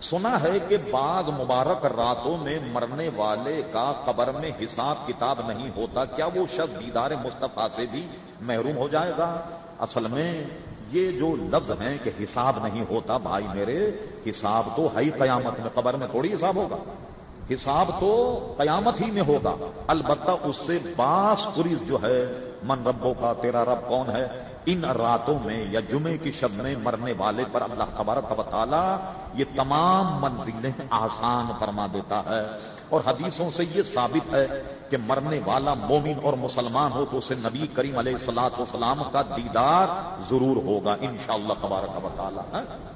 سنا ہے کہ بعض مبارک راتوں میں مرنے والے کا قبر میں حساب کتاب نہیں ہوتا، کیا وہ شخص دیدار مصطفیٰ سے بھی محروم ہو جائے گا؟ اصل میں یہ جو لفظ ہیں کہ حساب نہیں ہوتا، بھائی میرے، حساب تو ہے قیامت میں، قبر میں تھوڑی حساب ہوگا۔ حساب تو قیامت ہی میں ہوگا۔ البتہ اس سے باس پولیس جو ہے، من ربوں کا تیرا رب کون ہے؟ ان راتوں میں یا جمعے کی شب میں مرنے والے پر اللہ تبارک و تعالی یہ تمام منزلیں آسان فرما دیتا ہے۔ اور حدیثوں سے یہ ثابت ہے کہ مرنے والا مومن اور مسلمان ہو تو اسے نبی کریم علیہ السلاط وسلام کا دیدار ضرور ہوگا ان شاء اللہ تبارک و تعالی ہاں؟